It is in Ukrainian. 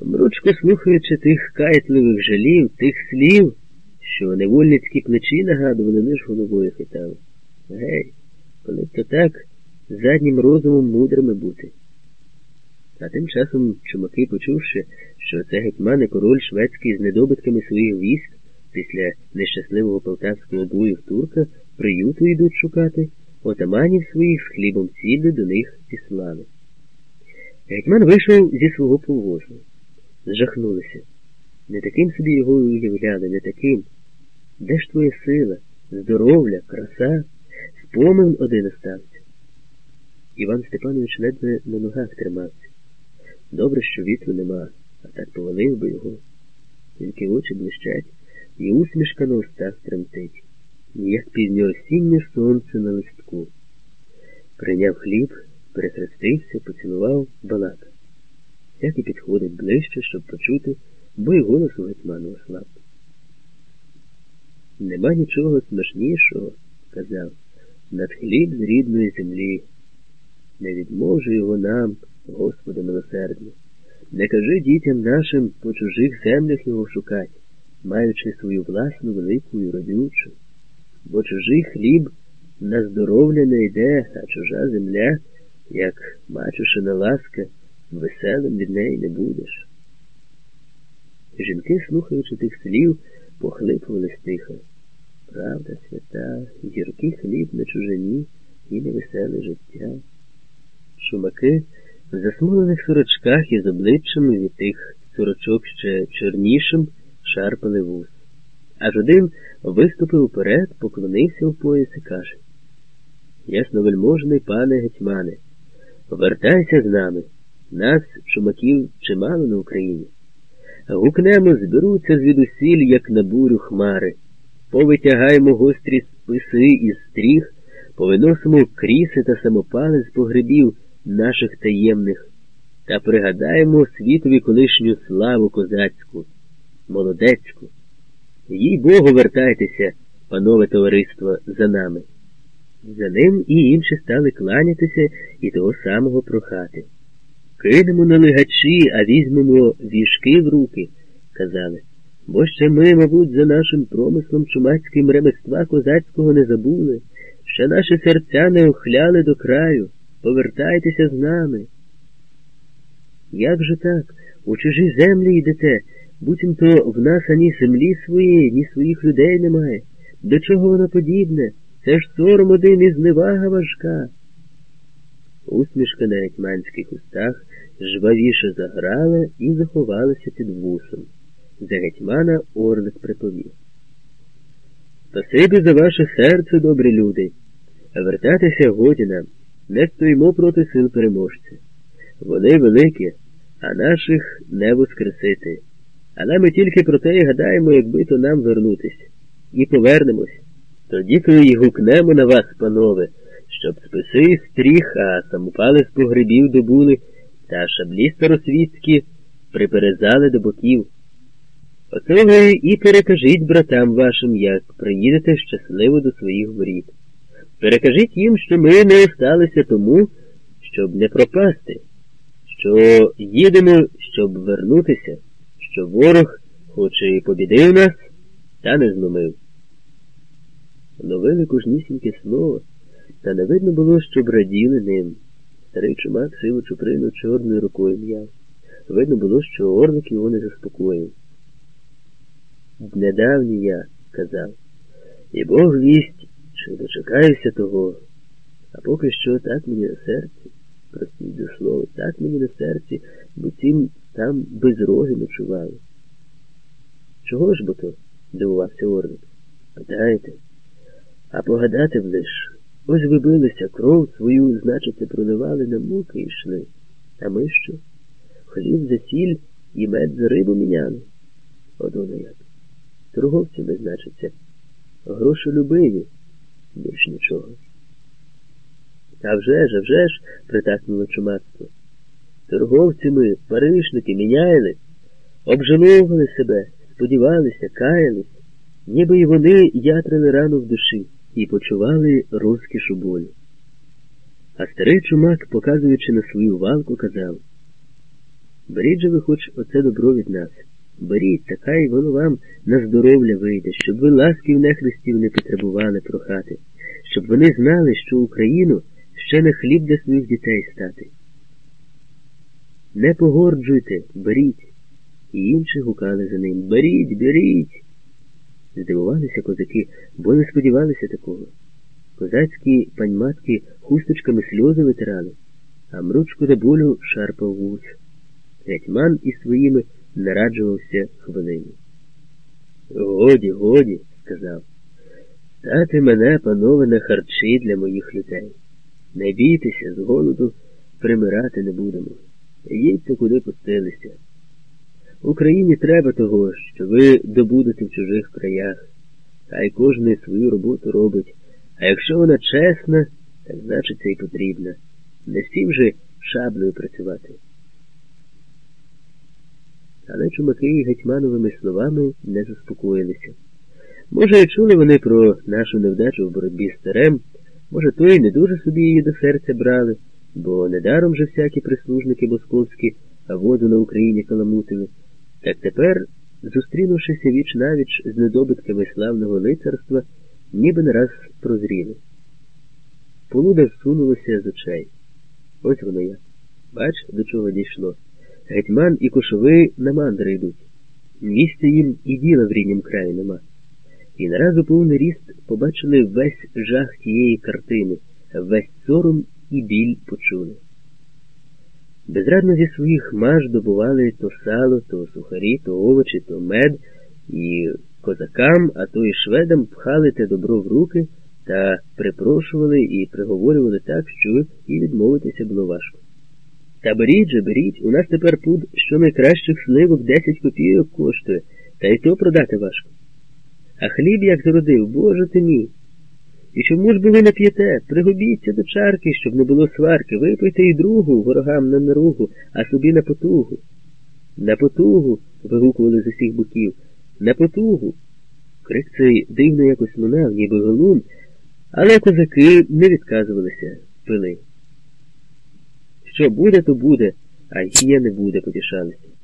мручко слухаючи тих кайтливих жалів, тих слів, що невольницькі плечі нагадували, лиш головою хитав. Гей, коли б то так заднім розумом мудрими бути. А тим часом чумаки, почувши, що це гетьман і король шведський з недобитками своїх військ після нещасливого полтавського бою в турка приюту йдуть шукати, отаманів своїх хлібом сіллю до них післали. Гетьман вийшов зі свого повозу. Зжахнулися. Не таким собі його уявляли, не таким. Де ж твоя сила, здоров'я, краса, спомин один остався? Іван Степанович ледве на ногах тримався. Добре, що вітру нема, а так повалив би його. Тільки очі блищать, і усмішка на устах тремтить, як пізньоосіннє сонце на листку. Прийняв хліб, перехрестився, поцілував балака. Як і підходить ближче, щоб почути, бо й голос у гетьману ослаб. Нема нічого смачнішого, казав, над хліб з рідної землі. Не відможе його нам, Господи милосердний. Не кажи дітям нашим по чужих землях його шукать, маючи свою власну велику і родючу. Бо чужий хліб на здоров'я не йде, а чужа земля, як мачушина ласка, веселим від неї не будеш. Жінки, слухаючи тих слів, похлипували стиха. Правда свята, гіркий хліб на чужині і невеселе життя. Шумаки в засмолених сорочках із обличчями від тих сорочок ще чорнішим шарпали вуз. Аж один виступив уперед, поклонився в пояс і каже Ясновельможний пане гетьмане, вертайся з нами. Нас, шумаків, чимало на Україні. Гукнемо, зберуться звідусіль, як на бурю хмари. Повитягаємо гострі списи із стріх, повиносимо кріси та самопали з погребів наших таємних та пригадаємо світові колишню славу козацьку, молодецьку. Їй Богу, вертайтеся, панове товариство, за нами. За ним і інші стали кланятися і того самого прохати. Кинемо на легачі, а візьмемо віжки в руки, казали. Бо ще ми, мабуть, за нашим промислом чумацьким ремества козацького не забули, ще наші серця не охляли до краю. Повертайтеся з нами. Як же так? У чужі землі йдете, буцімто в нас ані землі своєї, ні своїх людей немає. До чого воно подібне? Це ж сором один і зневага важка. Усмішка на гетьманських устах жвавіше заграла і заховалася під вусом. За гетьмана Орлик приповів. Спасибі за ваше серце, добрі люди. Вертатися годі нам не стоїмо проти сил переможця. Вони великі, а наших не воскресити. Але ми тільки про те й гадаємо, якби то нам вернутися. І повернемось. Тоді то й гукнемо на вас, панове, щоб списи стріх, а самопали з погребів добули, та шаблі старосвітські приперезали до боків. Оце ви і перекажіть братам вашим, як приїдете щасливо до своїх воріт. Перекажіть їм, що ми не осталися тому, щоб не пропасти, що їдемо, щоб вернутися, що ворог, хоч і побідив нас, та не зломив. Новили кожнісіньке слово, та не видно було, щоб раділи ним. Старий чумак сиву чуприну чорною рукою м'яв. Видно було, що орлик його не заспокоїв. Недавній я казав, і Бог вість чи дочекаюся того, а поки що так мені на серці, простіть до слова, так мені на серці, бо цим там без роги ночували. Чого ж бо то? дивувався Орлик. Питаєте? А погадати б лиш, ось ви билися, кров свою, значиться, проливали на муки йшли. А ми що? Хліб за сіль і мед за рибу міняли. От воно як. Торговцями, значиться, грошолюбиві більш нічого. А вже ж, а вже ж, притакнуло чумацтво. Торговці ми, паришники, міняли, обжаловували себе, сподівалися, каялись, ніби й вони ятрили рану в душі і почували розкішу болю. А старий чумак, показуючи на свою валку, казав Беріть же ви хоч оце добро від нас. Беріть, та хай воно вам на здоров'я вийде, щоб ви ласків нехрестів не потребували прохати, щоб вони знали, що Україну ще не хліб для своїх дітей стати. Не погорджуйте, беріть. І інші гукали за ним Беріть, беріть. Здивувалися козаки, бо не сподівалися такого. Козацькі паньматки хусточками сльози витирали, а мручку до болю шарпав вуз. Гетьман із своїми нараджувався хвилину. Годі, годі, сказав. Стати мене, панове, на харчі для моїх людей. Не бійтеся, з голоду примирати не будемо. Їдьте, куди пустилися. Україні треба того, що ви добудете в чужих краях, хай кожен свою роботу робить, а якщо вона чесна, так значить це і потрібна. Не всім же шаблею працювати. Але чумаки гетьмановими словами не заспокоїлися. Може, чули вони про нашу невдачу в боротьбі з царем, може, то й не дуже собі її до серця брали, бо недаром же всякі прислужники московські воду на Україні каламутили. Так тепер, зустрінувшися віч навіч з недобитками славного лицарства, ніби не раз прозріли. Полуда всунулося з очей. Ось воно я. Бач, до чого дійшло. Гетьман і кошови на мандри йдуть. Місця їм і діла в ріднім краї нема. І нараз у повний ріст побачили весь жах тієї картини, весь сором і біль почули. Безрадно зі своїх маж добували то сало, то сухарі, то овочі, то мед, і козакам, а то і шведам пхали те добро в руки та припрошували і приговорювали так, що і відмовитися було важко. Та беріть же, беріть, у нас тепер пуд, що найкращих сливок 10 копійок коштує, та й то продати важко. А хліб як зародив, боже ти мій. І чому ж би ви не п'єте? Пригубіться до чарки, щоб не було сварки, випийте і другу ворогам на наругу, а собі на потугу. На потугу. вигукували з усіх боків. На потугу. Крик цей дивно якось лунав, ніби голун, але козаки не відказувалися, пили. Що буде, то буде, а є не буде, потішалися.